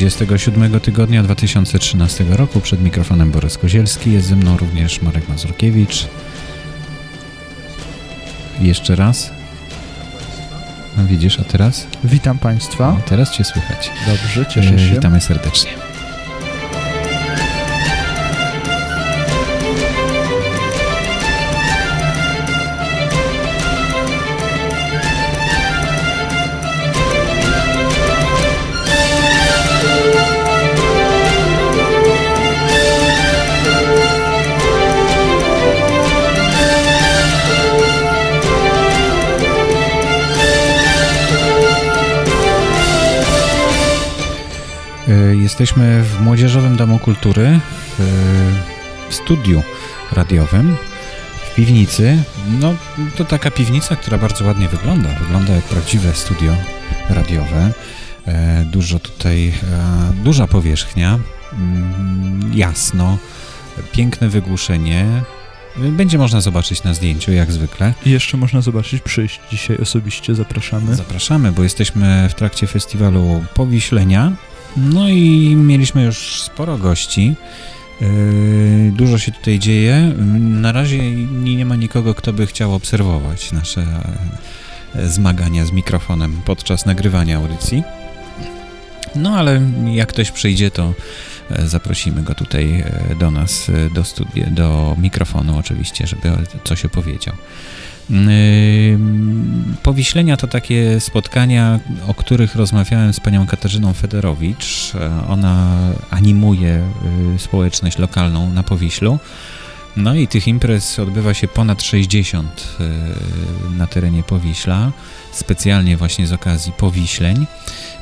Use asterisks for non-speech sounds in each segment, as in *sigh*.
Nowiny 37 tygodnia 2013 roku. Przed mikrofonem Borys Kozielski. Jest ze mną również Marek Mazurkiewicz. Jeszcze raz. No widzisz, a teraz? Witam Państwa. No, teraz Cię słychać. Dobrze, cieszę E, się. Witamy serdecznie. Jesteśmy w Młodzieżowym Domu Kultury, w, w studiu radiowym, w piwnicy. No, to taka piwnica, która bardzo ładnie wygląda. Wygląda jak prawdziwe studio radiowe. E, Dużo tutaj, e, duża powierzchnia, mm, jasno, piękne wygłuszenie. Będzie można zobaczyć na zdjęciu, jak zwykle. I jeszcze można zobaczyć, przyjść dzisiaj osobiście, zapraszamy. Zapraszamy, bo jesteśmy w trakcie festiwalu Powiślenia. No i mieliśmy już sporo gości. Yy, Dużo się tutaj dzieje. Na razie nie, ma nikogo, kto by chciał obserwować nasze e, zmagania z mikrofonem podczas nagrywania audycji. No ale jak ktoś przyjdzie, to e, zaprosimy go tutaj e, do nas, e, do studia, do mikrofonu oczywiście, żeby coś opowiedział. Ym, Powiślenia to takie spotkania, o których rozmawiałem z panią Katarzyną Federowicz. Ona animuje społeczność lokalną na Powiślu. No i tych imprez odbywa się ponad 60 y, na terenie Powiśla, specjalnie właśnie z okazji Powiśleń.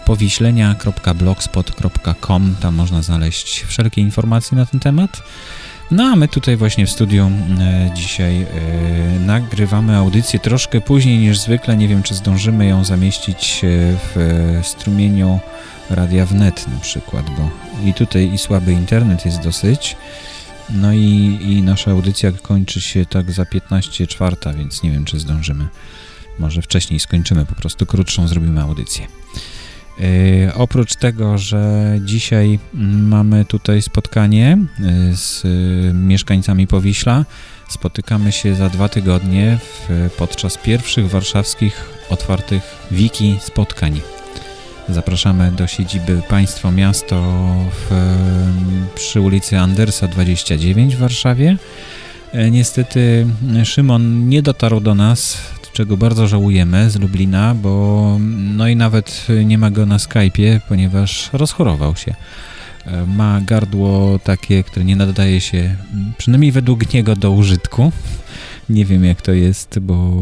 Powiślenia.blogspot.com, tam można znaleźć wszelkie informacje na ten temat. No a my tutaj właśnie w studiu e, dzisiaj e, nagrywamy audycję troszkę później niż zwykle. Nie wiem, czy zdążymy ją zamieścić e, w e, strumieniu Radia Wnet na przykład, bo i tutaj i słaby internet jest dosyć. No i, i nasza audycja kończy się tak za 15 czwarta, więc nie wiem, czy zdążymy. Może wcześniej skończymy, po prostu krótszą zrobimy audycję. Yy, oprócz tego, że dzisiaj mamy tutaj spotkanie yy, z yy, mieszkańcami Powiśla, spotykamy się za dwa tygodnie w, podczas pierwszych warszawskich otwartych wiki spotkań. Zapraszamy do siedziby Państwo Miasto w, przy ulicy Andersa 29 w Warszawie. E, Niestety Szymon nie dotarł do nas, czego bardzo żałujemy z Lublina, bo no i nawet nie ma go na Skype'ie, ponieważ rozchorował się. E, Ma gardło takie, które nie nadaje się, przynajmniej według niego, do użytku. Nie wiem jak to jest, bo,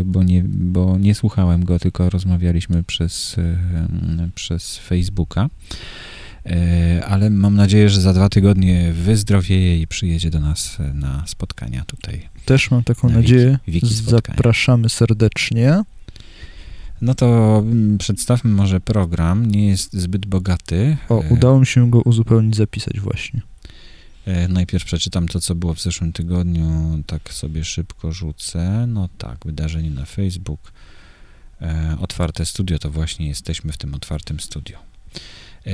y, bo, nie, bo nie słuchałem go, tylko rozmawialiśmy przez, y, przez Facebooka. E, Ale mam nadzieję, że za dwa tygodnie wyzdrowieje i przyjedzie do nas na spotkania tutaj. Też mam taką Na nadzieję. wiki spotkania. Zapraszamy serdecznie. No to mm, przedstawmy może program. Nie jest zbyt bogaty. O, udało mi się go uzupełnić, zapisać właśnie. E, Najpierw przeczytam to, co było w zeszłym tygodniu, tak sobie szybko rzucę. No tak, wydarzenie na Facebook. E, Otwarte studio, to właśnie jesteśmy w tym otwartym studio. E,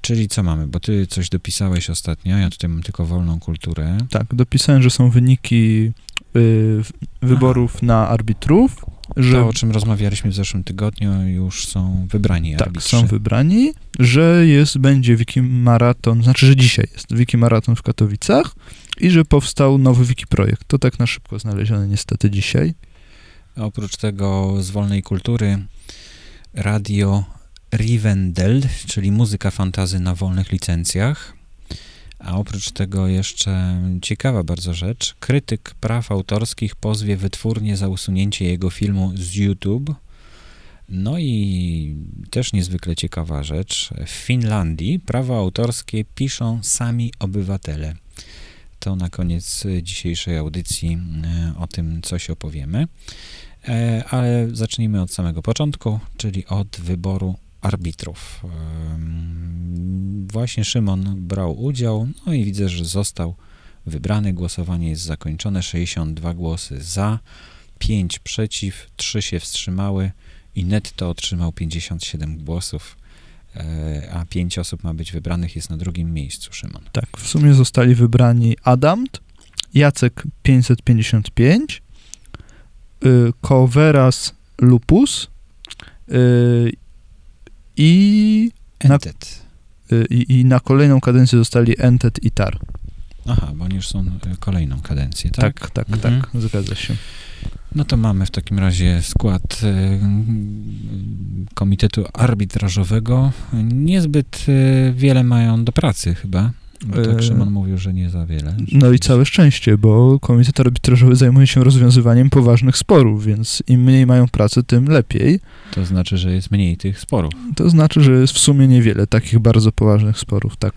czyli co mamy? Bo ty coś dopisałeś ostatnio, ja tutaj mam tylko wolną kulturę. Tak, dopisałem, że są wyniki y, wyborów na arbitrów, że To, o czym rozmawialiśmy w zeszłym tygodniu, już są wybrani tak, arbitrzy. są wybrani, że jest, będzie wiki maraton, znaczy, że dzisiaj jest wiki maraton w Katowicach i że powstał nowy wiki projekt. To tak na szybko znalezione niestety dzisiaj. Oprócz tego z wolnej kultury radio Rivendell, czyli muzyka fantazy na wolnych licencjach. A oprócz tego jeszcze ciekawa bardzo rzecz. Krytyk praw autorskich pozwie wytwórnię za usunięcie jego filmu z YouTube. No i też niezwykle ciekawa rzecz. W Finlandii prawa autorskie piszą sami obywatele. To na koniec dzisiejszej audycji e, o tym coś opowiemy. E, Ale zacznijmy od samego początku, czyli od wyboru arbitrów. Właśnie Szymon brał udział, no i widzę, że został wybrany. Głosowanie jest zakończone. 62 głosy za, 5 przeciw, 3 się wstrzymały i netto otrzymał 57 głosów e, a pięć osób ma być wybranych, jest na drugim miejscu, Szymon. Tak, w sumie zostali wybrani Adamt, Jacek 555, y, Koweras Lupus y, i na, Entet. y, i, i na kolejną kadencję zostali Entet i Tar. Aha, bo oni już są e, kolejną kadencję, tak? Tak, tak, Mhm. tak, zgadza się. No to mamy w takim razie skład e, komitetu arbitrażowego. Niezbyt wiele mają do pracy chyba. Bo tak E, Szymon mówił, że nie za wiele. No i całe szczęście, bo komitet arbitrażowy zajmuje się rozwiązywaniem poważnych sporów, więc im mniej mają pracy, tym lepiej. To znaczy, że jest mniej tych sporów. To znaczy, że jest w sumie niewiele takich bardzo poważnych sporów, tak.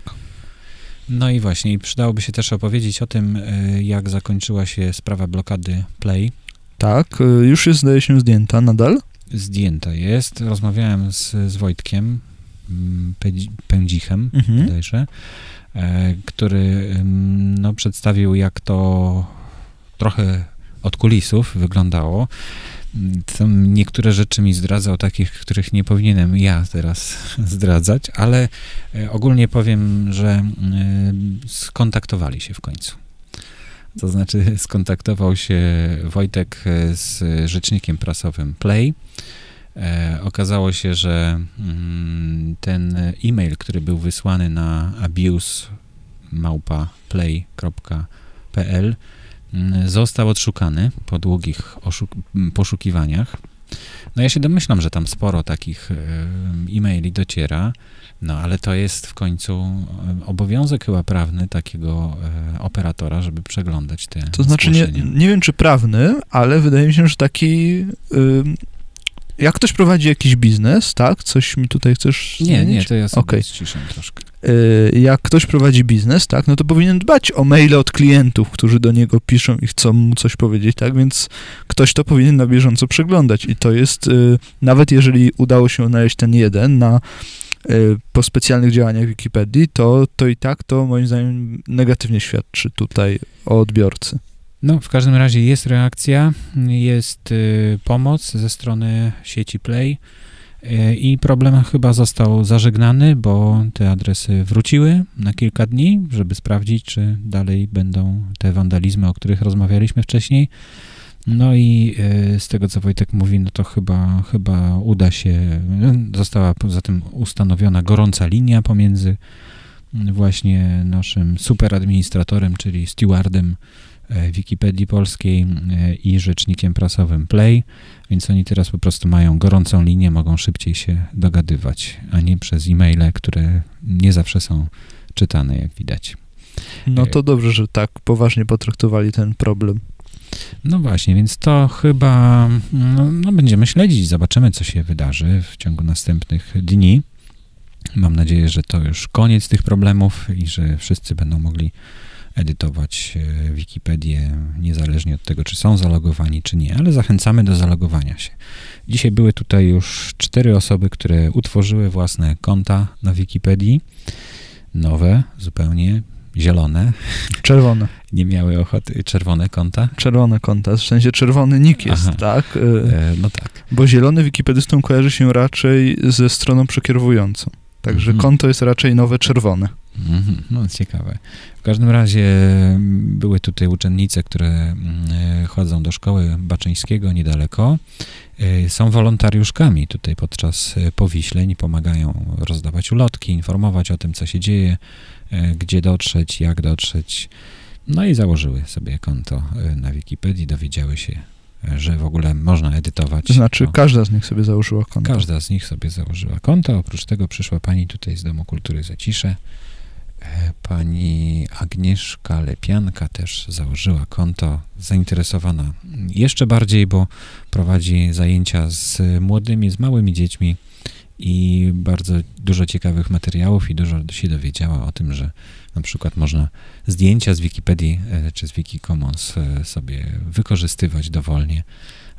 No i właśnie, i przydałoby się też opowiedzieć o tym, e, jak zakończyła się sprawa blokady Play. Tak, y, już jest, zdaje się, zdjęta nadal. Zdjęta jest. Rozmawiałem z, z Wojtkiem mm, Pędzichem, Mhm. bodajże, e, który ym, no, przedstawił, jak to trochę od kulisów wyglądało. Tam niektóre rzeczy mi zdradzał, takich, których nie powinienem ja teraz *laughs* zdradzać, ale e, ogólnie powiem, że e, skontaktowali się w końcu. To znaczy *laughs* skontaktował się Wojtek e, z rzecznikiem prasowym Play. E, okazało się, że mm, ten e-mail, który był wysłany na abuse.play.pl mm, został odszukany po długich oszuk- m, poszukiwaniach. No ja się domyślam, że tam sporo takich e, e-maili dociera, no ale to jest w końcu e, obowiązek chyba prawny takiego e, operatora, żeby przeglądać te To znaczy, nie, nie wiem czy prawny, ale wydaje mi się, że taki. ym, jak ktoś prowadzi jakiś biznes, tak? Coś mi tutaj chcesz. Nie, nie, zmienić? to ja sobie Okej. ściszę troszkę. Y, jak ktoś prowadzi biznes, tak, no to powinien dbać o maile od klientów, którzy do niego piszą i chcą mu coś powiedzieć, tak, więc ktoś to powinien na bieżąco przeglądać i to jest, y, nawet jeżeli udało się znaleźć ten jeden na, y, po specjalnych działaniach Wikipedii, to, to i tak to moim zdaniem negatywnie świadczy tutaj o odbiorcy. No, w każdym razie jest reakcja, jest y, pomoc ze strony sieci Play y, i problem chyba został zażegnany, bo te adresy wróciły na kilka dni, żeby sprawdzić, czy dalej będą te wandalizmy, o których rozmawialiśmy wcześniej. No i y, z tego, co Wojtek mówi, no to chyba, chyba uda się, została poza tym ustanowiona gorąca linia pomiędzy właśnie naszym superadministratorem, czyli stewardem Wikipedii Polskiej e, i rzecznikiem prasowym Play, więc oni teraz po prostu mają gorącą linię, mogą szybciej się dogadywać, a nie przez e-maile, które nie zawsze są czytane, jak widać. No to dobrze, że tak poważnie potraktowali ten problem. No właśnie, więc to chyba no, no będziemy śledzić, zobaczymy, co się wydarzy w ciągu następnych dni. Mam nadzieję, że to już koniec tych problemów i że wszyscy będą mogli edytować e, Wikipedię, niezależnie od tego, czy są zalogowani, czy nie, ale zachęcamy do zalogowania się. Dzisiaj były tutaj już cztery osoby, które utworzyły własne konta na Wikipedii, nowe, zupełnie zielone, Czerwone. *laughs* nie miały ochoty, czerwone konta. Czerwone konta, w sensie czerwony nick jest, Aha. tak? E, no tak. Bo zielony wikipedystą kojarzy się raczej ze stroną przekierowującą. Także Mhm. konto jest raczej nowe czerwone. Mhm, No, ciekawe. W każdym razie m, były tutaj uczennice, które mm, e, chodzą do szkoły Baczyńskiego niedaleko. E, Są wolontariuszkami tutaj podczas e, powiśleń, pomagają rozdawać ulotki, informować o tym, co się dzieje, gdzie dotrzeć, jak dotrzeć. No i założyły sobie konto na Wikipedii, dowiedziały się, że w ogóle można edytować. To znaczy, to- każda z nich sobie założyła konto. Każda z nich sobie założyła konto. Oprócz tego przyszła pani tutaj z Domu Kultury Zacisze. Pani Agnieszka Lepianka też założyła konto, zainteresowana jeszcze bardziej, bo prowadzi zajęcia z młodymi, z małymi dziećmi i bardzo dużo ciekawych materiałów i dużo się dowiedziała o tym, że na przykład można zdjęcia z Wikipedii e, czy z Wikicommons e, sobie wykorzystywać dowolnie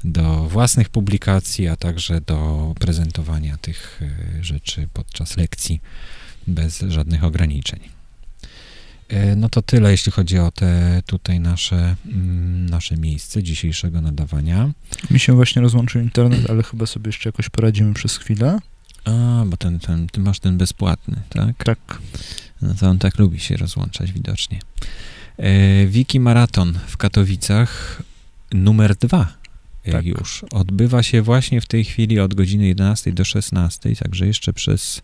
do własnych publikacji, a także do prezentowania tych e, rzeczy podczas lekcji bez żadnych ograniczeń. E, No to tyle, jeśli chodzi o te tutaj nasze, mm, nasze miejsce dzisiejszego nadawania. Mi się właśnie rozłączył internet, ale chyba sobie jeszcze jakoś poradzimy przez chwilę. A, bo ten, ten, ty masz ten bezpłatny, tak? Tak. No to on tak lubi się rozłączać widocznie. E, Wiki Maraton w Katowicach numer dwa Tak. już. Odbywa się właśnie w tej chwili od godziny 11 do 16, także jeszcze przez...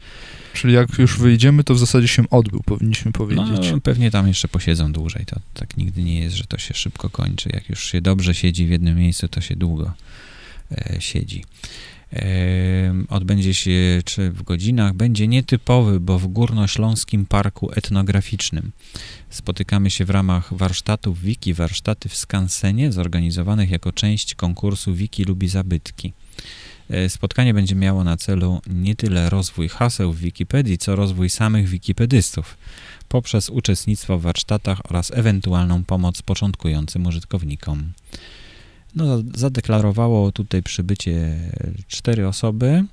Czyli jak już wyjdziemy, to w zasadzie się odbył, powinniśmy powiedzieć. No, pewnie tam jeszcze posiedzą dłużej. To tak nigdy nie jest, że to się szybko kończy. Jak już się dobrze siedzi w jednym miejscu, to się długo e, siedzi. Odbędzie się czy w godzinach, będzie nietypowy, bo w Górnośląskim Parku Etnograficznym. Spotykamy się w ramach warsztatów Wiki, warsztaty w Skansenie, zorganizowanych jako część konkursu Wiki lubi zabytki. E, Spotkanie będzie miało na celu nie tyle rozwój haseł w Wikipedii, co rozwój samych wikipedystów poprzez uczestnictwo w warsztatach oraz ewentualną pomoc początkującym użytkownikom. No, zadeklarowało tutaj przybycie cztery osoby,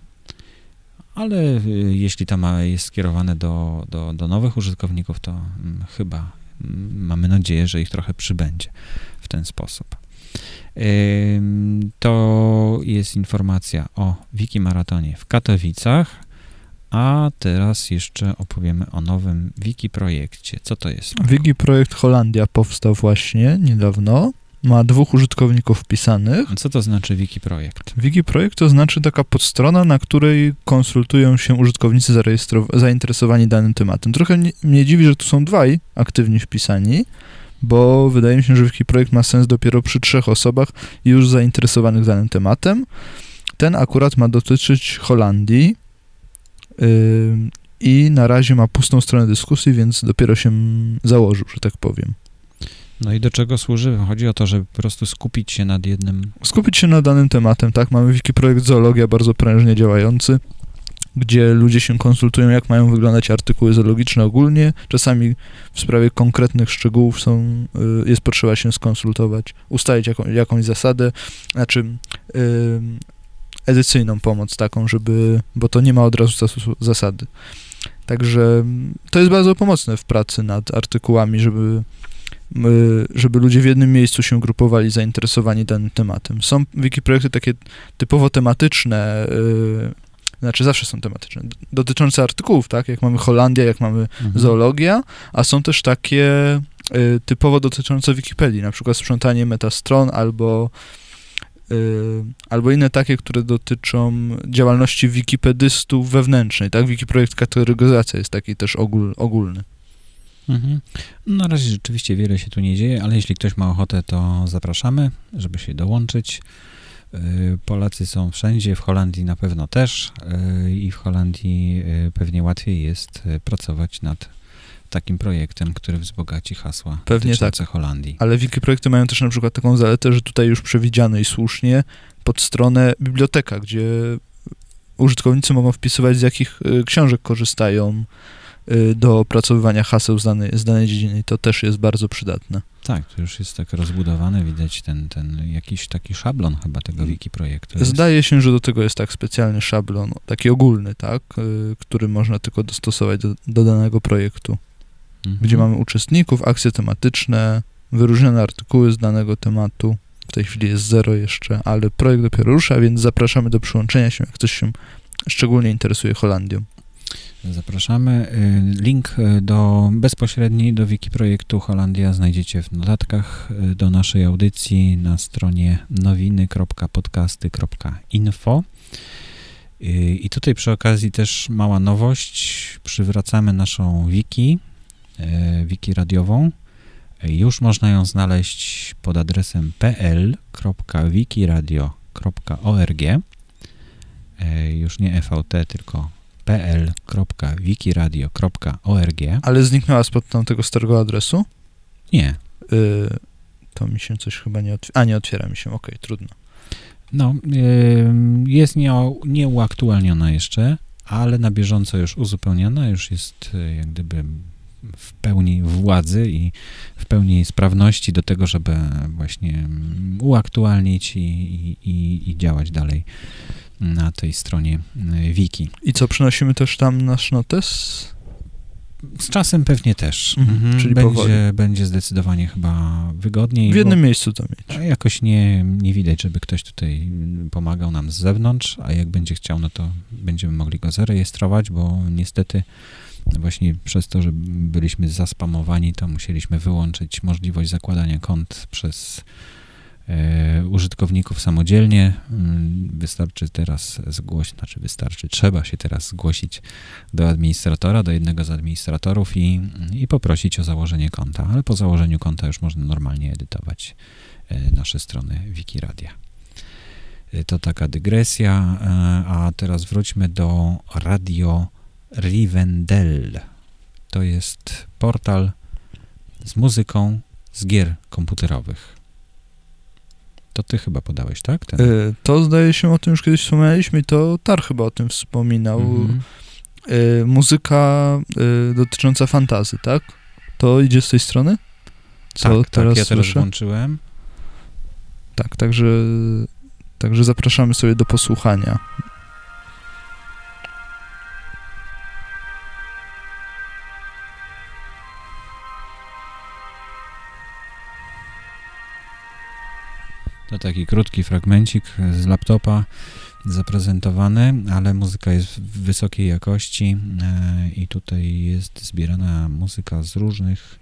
ale y, jeśli to ma, jest skierowane do, do, do nowych użytkowników, to mm, chyba mm, mamy nadzieję, że ich trochę przybędzie w ten sposób. To jest informacja o Wikimaratonie w Katowicach, a teraz jeszcze opowiemy o nowym Wiki projekcie. Co to jest? Wiki Projekt Holandia powstał właśnie niedawno. Ma dwóch użytkowników wpisanych. Co to znaczy Wiki projekt? Wiki Projekt to znaczy taka podstrona, na której konsultują się użytkownicy zainteresowani danym tematem. Trochę mnie- mnie dziwi, że tu są dwaj aktywni wpisani, bo wydaje mi się, że Wiki Projekt ma sens dopiero przy trzech osobach już zainteresowanych danym tematem. Ten akurat ma dotyczyć Holandii ym, i na razie ma pustą stronę dyskusji, więc dopiero się założył, że tak powiem. No i do czego służy? Chodzi o to, żeby po prostu skupić się nad jednym. skupić się na danym tematem, tak? Mamy wiki projekt Zoologia bardzo prężnie działający, gdzie ludzie się konsultują, jak mają wyglądać artykuły zoologiczne ogólnie. Czasami w sprawie konkretnych szczegółów są, y, jest potrzeba się skonsultować, ustalić jaką, jakąś zasadę, znaczy y, edycyjną pomoc taką, żeby, bo to nie ma od razu zas- zasady. Także to jest bardzo pomocne w pracy nad artykułami, żeby żeby ludzie w jednym miejscu się grupowali zainteresowani danym tematem. Są wiki projekty takie typowo tematyczne, y, znaczy zawsze są tematyczne, dotyczące artykułów, tak? Jak mamy Holandia, jak mamy Mhm. zoologia, a są też takie y, typowo dotyczące Wikipedii, na przykład sprzątanie metastron albo y, albo inne takie, które dotyczą działalności wikipedystów wewnętrznej, tak? Wikiprojekt kategoryzacja jest taki też ogól, ogólny. Mhm. Na razie rzeczywiście wiele się tu nie dzieje, ale jeśli ktoś ma ochotę, to zapraszamy, żeby się dołączyć. Yy, Polacy są wszędzie, w Holandii na pewno też yy, i w Holandii yy, pewnie łatwiej jest pracować nad takim projektem, który wzbogaci hasła Pewnie dotyczące Holandii. Ale wikiprojekty mają też na przykład taką zaletę, że tutaj już przewidziano i słusznie pod stronę biblioteka, gdzie użytkownicy mogą wpisywać z jakich y, książek korzystają y, do opracowywania haseł z danej, z danej dziedziny to też jest bardzo przydatne. Tak, to już jest tak rozbudowane, widać ten, ten jakiś taki szablon chyba tego wiki projektu. jest. Zdaje się, że do tego jest tak specjalny szablon, taki ogólny, tak, y, który można tylko dostosować do, do danego projektu, Mhm. gdzie mamy uczestników, akcje tematyczne, wyróżnione artykuły z danego tematu. W tej chwili jest zero jeszcze, ale projekt dopiero rusza, więc zapraszamy do przyłączenia się, jak ktoś się szczególnie interesuje Holandią. Zapraszamy. Y, Link y, do bezpośredni do wiki projektu Holandia znajdziecie w notatkach y, do naszej audycji na stronie nowiny.podcasty.info. I tutaj przy okazji też mała nowość. Przywracamy naszą wiki, wiki radiową. Już można ją znaleźć pod adresem pl.wikiradio.org. Już nie EVT, tylko pl.wikiradio.org. Ale zniknęła spod tamtego starego adresu? Nie. Y, to mi się coś chyba nie otwiera. A, nie otwiera mi się, okej, trudno. No, ym, jest nie, nieuaktualniona jeszcze, ale na bieżąco już uzupełniana, już jest y, jak gdyby w pełni władzy i w pełni sprawności do tego, żeby właśnie mm, uaktualnić i, i, i działać dalej na tej stronie y, wiki. I co, przynosimy też tam nasz notes? z czasem pewnie też. Mhm, Mhm, czyli powoli. będzie, będzie zdecydowanie chyba wygodniej. W jednym miejscu to mieć. jakoś nie, nie widać, żeby ktoś tutaj pomagał nam z zewnątrz, a jak będzie chciał, no to będziemy mogli go zarejestrować, bo niestety właśnie przez to, że byliśmy zaspamowani, to musieliśmy wyłączyć możliwość zakładania kont przez użytkowników samodzielnie. Mm, Wystarczy teraz zgłosić, znaczy wystarczy, trzeba się teraz zgłosić do administratora, do jednego z administratorów i, i poprosić o założenie konta, ale po założeniu konta już można normalnie edytować e, nasze strony Wikiradia. E, To taka dygresja, e, a teraz wróćmy do Radio Rivendell. To jest portal z muzyką z gier komputerowych. To ty chyba podałeś, tak? Ten? Y, To zdaje się, o tym już kiedyś wspominaliśmy i to Tar chyba o tym wspominał. Mhm. Y, Muzyka y, dotycząca fantazy, tak? To idzie z tej strony? Co tak, teraz tak, ja teraz słyszę? włączyłem. Tak, także, także zapraszamy sobie do posłuchania. To taki krótki fragmencik z laptopa zaprezentowany, ale muzyka jest w wysokiej jakości e, i tutaj jest zbierana muzyka z różnych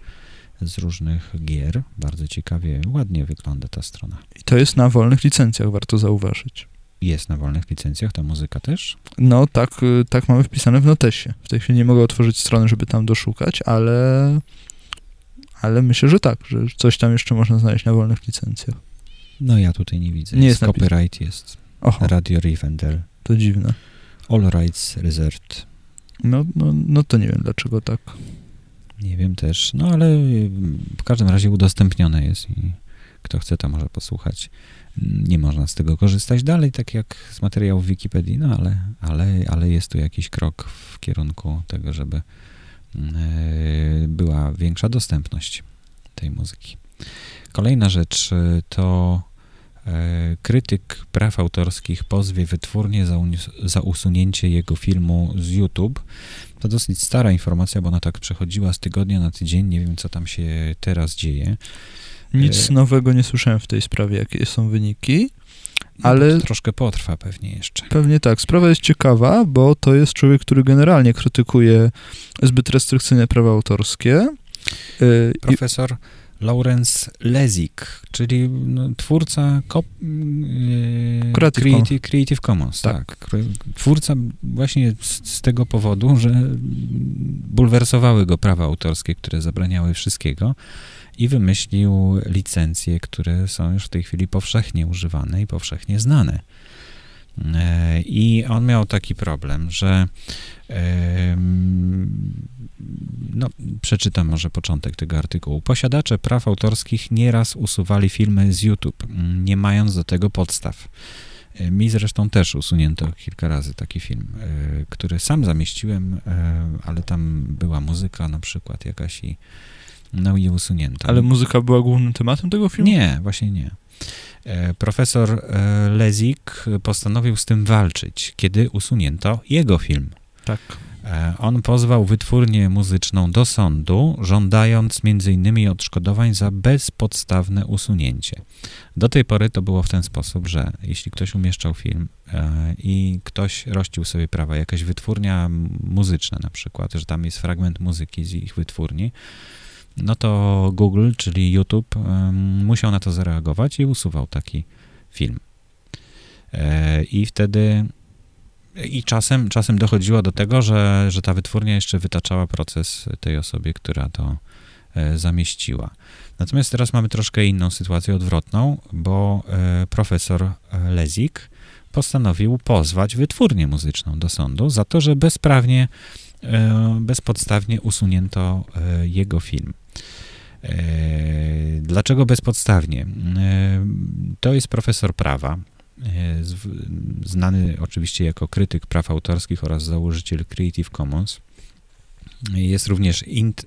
z różnych gier. Bardzo ciekawie, ładnie wygląda ta strona. I to jest na wolnych licencjach, warto zauważyć. Jest na wolnych licencjach ta muzyka też? No, tak, y, tak mamy wpisane w notesie. W tej chwili nie mogę otworzyć strony, żeby tam doszukać, ale, ale myślę, że tak, że coś tam jeszcze można znaleźć na wolnych licencjach. No ja tutaj nie widzę. Nie jest copyright, jest Oho, Radio Rivendell. to dziwne. All rights reserved. No, no, no to nie wiem, dlaczego tak. Nie wiem też, no ale w każdym razie udostępnione jest i kto chce, to może posłuchać. Nie można z tego korzystać dalej, tak jak z materiałów Wikipedii, no ale, ale, ale jest tu jakiś krok w kierunku tego, żeby y, była większa dostępność tej muzyki. Kolejna rzecz y, to krytyk praw autorskich pozwie wytwórnię za, za usunięcie jego filmu z YouTube. To dosyć stara informacja, bo ona tak przechodziła z tygodnia na tydzień. Nie wiem, co tam się teraz dzieje. Nic E, nowego nie słyszałem w tej sprawie, jakie są wyniki. No, Ale- to troszkę potrwa pewnie jeszcze. Pewnie tak. Sprawa jest ciekawa, bo to jest człowiek, który generalnie krytykuje zbyt restrykcyjne prawa autorskie. I- Profesor Lawrence Lezik, czyli no, twórca yy, Creative Creative, Creative Commons. Tak. Tak. Twórca właśnie z, z tego powodu, że bulwersowały go prawa autorskie, które zabraniały wszystkiego i wymyślił licencje, które są już w tej chwili powszechnie używane i powszechnie znane. E, I on miał taki problem, że no, przeczytam może początek tego artykułu. Posiadacze praw autorskich nieraz usuwali filmy z YouTube, nie mając do tego podstaw. E, Mi zresztą też usunięto kilka razy taki film, e, który sam zamieściłem, ale tam była muzyka na przykład jakaś i no i usunięto. ale muzyka była głównym tematem tego filmu? Nie, właśnie nie. E, Profesor e, Lezik postanowił z tym walczyć, kiedy usunięto jego film. Tak. E, On pozwał wytwórnię muzyczną do sądu, żądając m.in. odszkodowań za bezpodstawne usunięcie. Do tej pory to było w ten sposób, że jeśli ktoś umieszczał film i ktoś rościł sobie prawa, jakaś wytwórnia muzyczna na przykład, że tam jest fragment muzyki z ich wytwórni, no to Google, czyli YouTube, musiał na to zareagować i usuwał taki film. E, I wtedy i czasem, czasem dochodziło do tego, że, że ta wytwórnia jeszcze wytaczała proces tej osobie, która to e, zamieściła. Natomiast teraz mamy troszkę inną sytuację odwrotną, bo e, profesor Lezik postanowił pozwać wytwórnię muzyczną do sądu za to, że bezprawnie, bezpodstawnie usunięto jego film. E, Dlaczego bezpodstawnie? E, To jest profesor prawa, e, znany oczywiście jako krytyk praw autorskich oraz założyciel Creative Commons. Jest również int,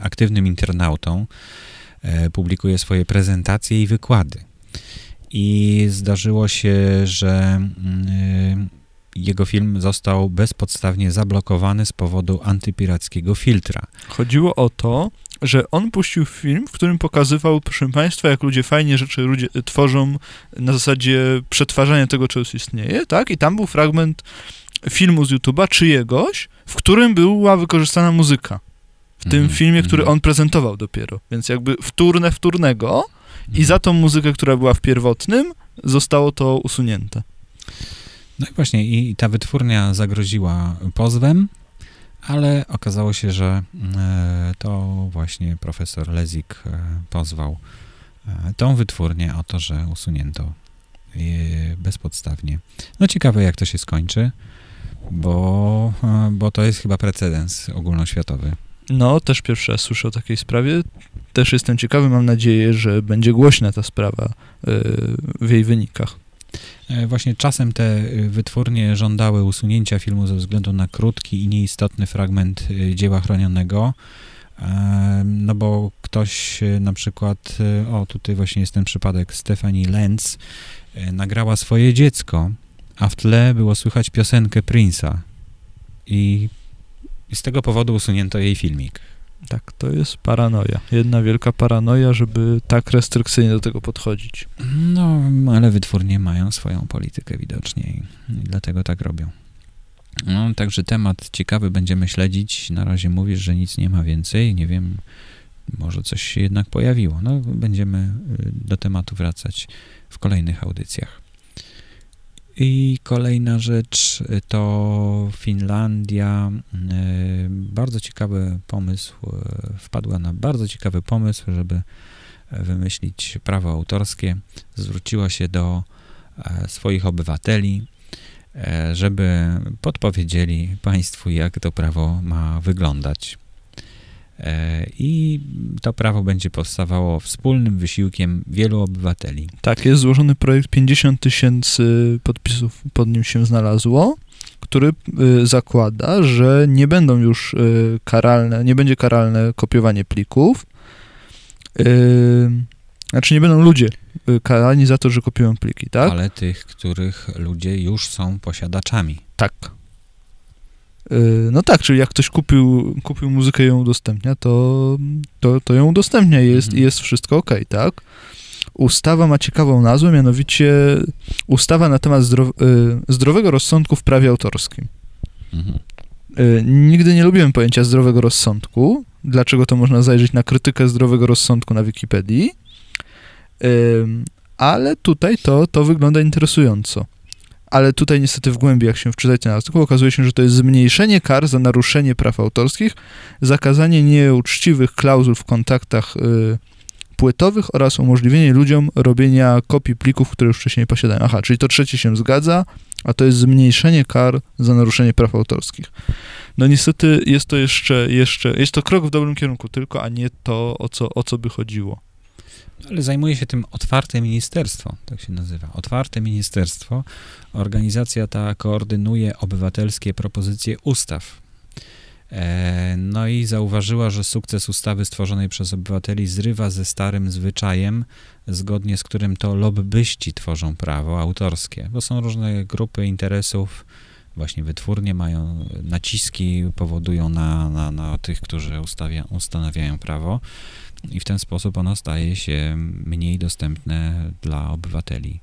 aktywnym internautą, publikuje swoje prezentacje i wykłady. I zdarzyło się, że mm, jego film został bezpodstawnie zablokowany z powodu antypirackiego filtra. Chodziło o to, że on puścił film, w którym pokazywał, proszę Państwa, jak ludzie fajnie rzeczy ludzie tworzą na zasadzie przetwarzania tego, co już istnieje, tak? I tam był fragment filmu z YouTube'a czyjegoś, w którym była wykorzystana muzyka. W tym Mhm, filmie, który mhm. on prezentował dopiero. Więc jakby wtórne wtórnego i Mhm. za tą muzykę, która była w pierwotnym, zostało to usunięte. No i właśnie, i ta wytwórnia zagroziła pozwem, ale okazało się, że e, to właśnie profesor Lezik e, pozwał e, tą wytwórnię o to, że usunięto bezpodstawnie. No ciekawe, jak to się skończy, bo, bo to jest chyba precedens ogólnoświatowy. No, też pierwszy raz słyszę o takiej sprawie. Też jestem ciekawy, mam nadzieję, że będzie głośna ta sprawa w jej wynikach. E, Właśnie czasem te y, wytwórnie żądały usunięcia filmu ze względu na krótki i nieistotny fragment y, dzieła chronionego. E, No bo ktoś y, na przykład, o tutaj właśnie jest ten przypadek, Stephanie Lenz nagrała swoje dziecko, a w tle było słychać piosenkę Prince'a i z tego powodu usunięto jej filmik. Tak, to jest paranoja. Jedna wielka paranoja, żeby tak restrykcyjnie do tego podchodzić. No, ale wytwórnie mają swoją politykę widocznie i, dlatego tak robią. No, także temat ciekawy będziemy śledzić. Na razie mówisz, że nic nie ma więcej. Nie wiem, może coś się jednak pojawiło. No, będziemy y, do tematu wracać w kolejnych audycjach. I kolejna rzecz y, to Finlandia. Y, Bardzo ciekawy pomysł, y, wpadła na bardzo ciekawy pomysł, żeby wymyślić prawo autorskie. Zwróciła się do e, swoich obywateli, e, żeby podpowiedzieli państwu, jak to prawo ma wyglądać. E, I to prawo będzie powstawało wspólnym wysiłkiem wielu obywateli. Tak, jest złożony projekt, 50 tysięcy podpisów pod nim się znalazło, który y, zakłada, że nie będą już y, karalne, nie będzie karalne kopiowanie plików. Y, znaczy nie będą ludzie karani za to, że kopiują pliki, tak? Ale tych, których ludzie już są posiadaczami. Tak. Y, No tak, czyli jak ktoś kupił, kupił muzykę i ją udostępnia, to, to, to ją udostępnia i jest, Mhm. jest wszystko ok, tak? Ustawa ma ciekawą nazwę, mianowicie ustawa na temat zdrow, y, zdrowego rozsądku w prawie autorskim. Mhm. Y, Nigdy nie lubiłem pojęcia zdrowego rozsądku. Dlaczego to można zajrzeć na krytykę zdrowego rozsądku na Wikipedii? Ale tutaj to, to wygląda interesująco. Ale tutaj niestety w głębi, jak się wczytać ten artykuł, okazuje się, że to jest zmniejszenie kar za naruszenie praw autorskich, zakazanie nieuczciwych klauzul w kontaktach y, płytowych oraz umożliwienie ludziom robienia kopii plików, które już wcześniej posiadają. Aha, czyli to trzecie się zgadza, a to jest zmniejszenie kar za naruszenie praw autorskich. No niestety jest to jeszcze, jeszcze jest to krok w dobrym kierunku tylko, a nie to, o co, o co by chodziło. Ale zajmuje się tym otwarte ministerstwo, tak się nazywa. Otwarte ministerstwo. Organizacja ta koordynuje obywatelskie propozycje ustaw. E, No i zauważyła, że sukces ustawy stworzonej przez obywateli zrywa ze starym zwyczajem, zgodnie z którym to lobbyści tworzą prawo autorskie, bo są różne grupy interesów, właśnie wytwórnie mają naciski, powodują na, na, na tych, którzy ustawia, ustanawiają prawo i w ten sposób ono staje się mniej dostępne dla obywateli.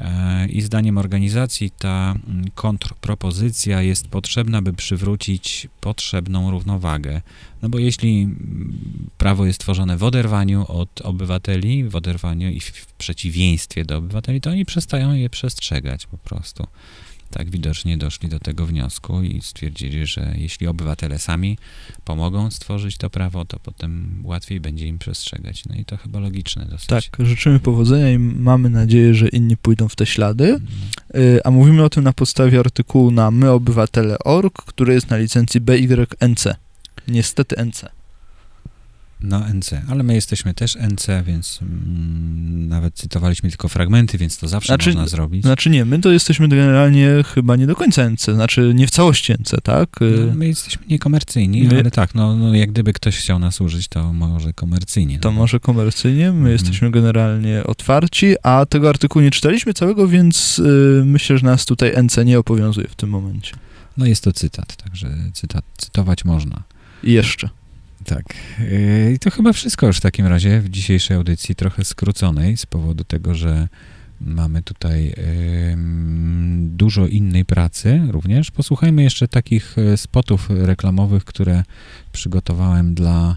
E, I zdaniem organizacji ta mm, kontrpropozycja jest potrzebna, by przywrócić potrzebną równowagę. No bo jeśli mm, prawo jest tworzone w oderwaniu od obywateli, w oderwaniu i w w przeciwieństwie do obywateli, to oni przestają je przestrzegać po prostu. Tak widocznie doszli do tego wniosku i stwierdzili, że jeśli obywatele sami pomogą stworzyć to prawo, to potem łatwiej będzie im przestrzegać. No i to chyba logiczne dosyć. Tak, życzymy powodzenia i mamy nadzieję, że inni pójdą w te ślady. No. Y, A mówimy o tym na podstawie artykułu na myobywatele.org, który jest na licencji BYNC. Niestety NC. No, NC, ale my jesteśmy też NC, więc mm, nawet cytowaliśmy tylko fragmenty, więc to zawsze znaczy, można zrobić. Znaczy nie, my to jesteśmy generalnie chyba nie do końca NC, znaczy nie w całości NC, tak? No, my jesteśmy niekomercyjni, my... ale tak, no, no jak gdyby ktoś chciał nas użyć, to może komercyjnie. To no. może komercyjnie, my mhm. jesteśmy generalnie otwarci, a tego artykułu nie czytaliśmy całego, więc y, myślę, że nas tutaj NC nie obowiązuje w tym momencie. No jest to cytat, także cytat, cytować można. I jeszcze. Tak. Yy, I to chyba wszystko już w takim razie w dzisiejszej audycji, trochę skróconej z powodu tego, że mamy tutaj dużo innej pracy również. Posłuchajmy jeszcze takich e, spotów reklamowych, które przygotowałem dla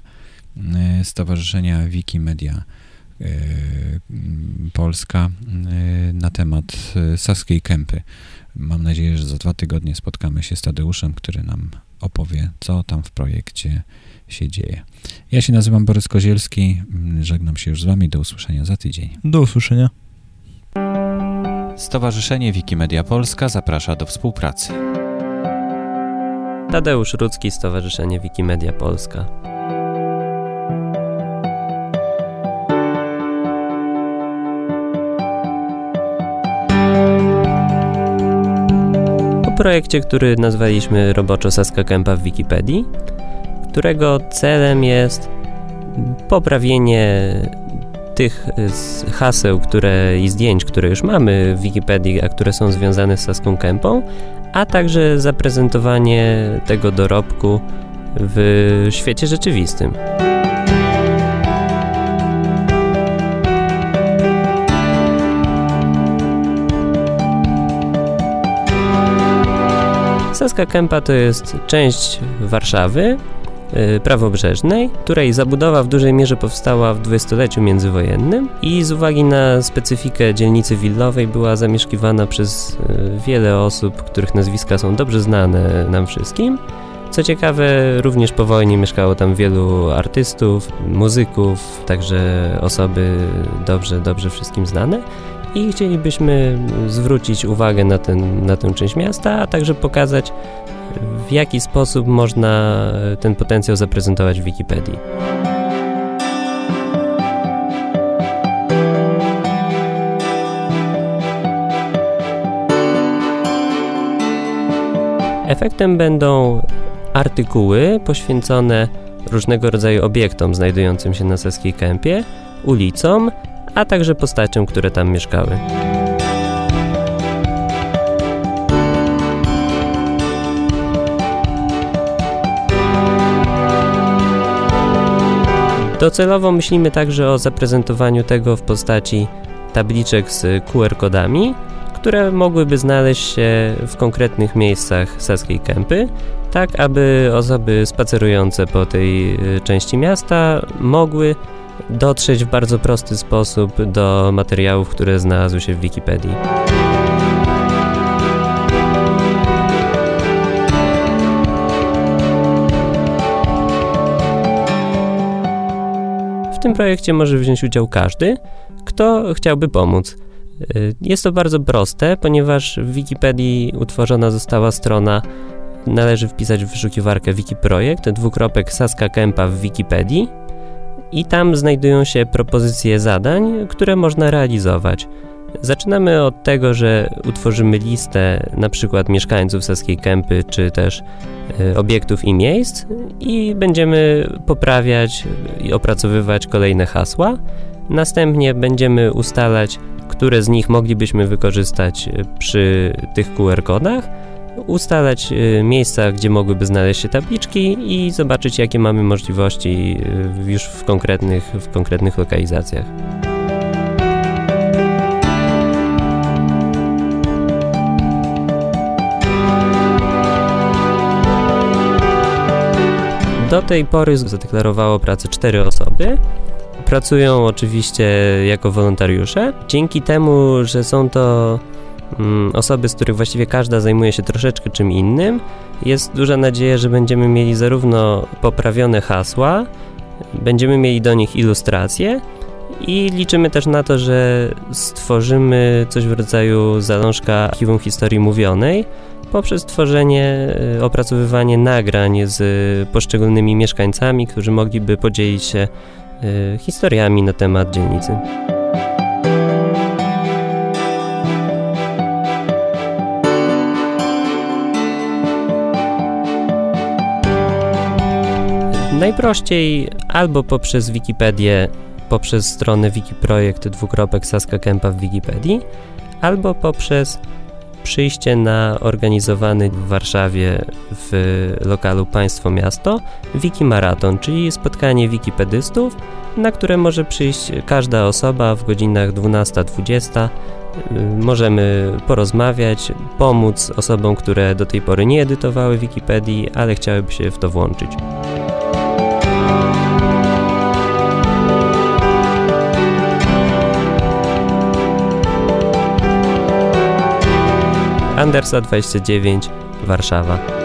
e, Stowarzyszenia Wikimedia Polska na temat Saskiej Kępy. Mam nadzieję, że za dwa tygodnie spotkamy się z Tadeuszem, który nam opowie, co tam w projekcie się dzieje. Ja się nazywam Borys Kozielski, żegnam się już z Wami, do usłyszenia za tydzień. Do usłyszenia. Stowarzyszenie Wikimedia Polska zaprasza do współpracy. Tadeusz Rudzki, Stowarzyszenie Wikimedia Polska. O projekcie, który nazwaliśmy roboczo Saska Kępa w Wikipedii, którego celem jest poprawienie tych haseł które, i zdjęć, które już mamy w Wikipedii, a które są związane z Saską Kępą, a także zaprezentowanie tego dorobku w świecie rzeczywistym. Saska Kępa to jest część Warszawy, prawobrzeżnej, której zabudowa w dużej mierze powstała w dwudziestoleciu międzywojennym i z uwagi na specyfikę dzielnicy willowej była zamieszkiwana przez y, wiele osób, których nazwiska są dobrze znane nam wszystkim. Co ciekawe, również po wojnie mieszkało tam wielu artystów, muzyków, także osoby dobrze, dobrze wszystkim znane. I chcielibyśmy zwrócić uwagę na, ten, na tę część miasta, a także pokazać w jaki sposób można ten potencjał zaprezentować w Wikipedii. Efektem będą artykuły poświęcone różnego rodzaju obiektom znajdującym się na Saskiej Kępie, ulicom, a także postaciom, które tam mieszkały. Docelowo myślimy także o zaprezentowaniu tego w postaci tabliczek z QR-kodami, które mogłyby znaleźć się w konkretnych miejscach Saskiej Kępy, tak aby osoby spacerujące po tej y, części miasta mogły dotrzeć w bardzo prosty sposób do materiałów, które znalazły się w Wikipedii. W tym projekcie może wziąć udział każdy, kto chciałby pomóc. Y, jest to bardzo proste, ponieważ w Wikipedii utworzona została strona należy wpisać w wyszukiwarkę Wikiprojekt, dwukropek Saska Kępa w Wikipedii i tam znajdują się propozycje zadań, które można realizować. Zaczynamy od tego, że utworzymy listę na przykład mieszkańców Saskiej Kępy, czy też y, obiektów i miejsc i będziemy poprawiać i opracowywać kolejne hasła. Następnie będziemy ustalać, które z nich moglibyśmy wykorzystać y, przy tych QR-kodach, ustalać y, miejsca, gdzie mogłyby znaleźć się tabliczki i zobaczyć, jakie mamy możliwości już w konkretnych, w konkretnych lokalizacjach. Do tej pory zadeklarowało pracę cztery osoby. Pracują oczywiście jako wolontariusze. Dzięki temu, że są to mm, osoby, z których właściwie każda zajmuje się troszeczkę czym innym, jest duża nadzieja, że będziemy mieli zarówno poprawione hasła, będziemy mieli do nich ilustracje I liczymy też na to, że stworzymy coś w rodzaju zalążka archiwum historii mówionej poprzez tworzenie, y, opracowywanie nagrań z poszczególnymi mieszkańcami, którzy mogliby podzielić się y, historiami na temat dzielnicy. Najprościej albo poprzez Wikipedię, poprzez stronę wikiprojekt dwukropek Saska Kępa w Wikipedii, albo poprzez przyjście na organizowany w Warszawie w lokalu Państwo Miasto Wikimaraton, czyli spotkanie wikipedystów, na które może przyjść każda osoba w godzinach 12-20. Możemy porozmawiać, pomóc osobom, które do tej pory nie edytowały Wikipedii, ale chciałyby się w to włączyć. Andersa 29, Warszawa.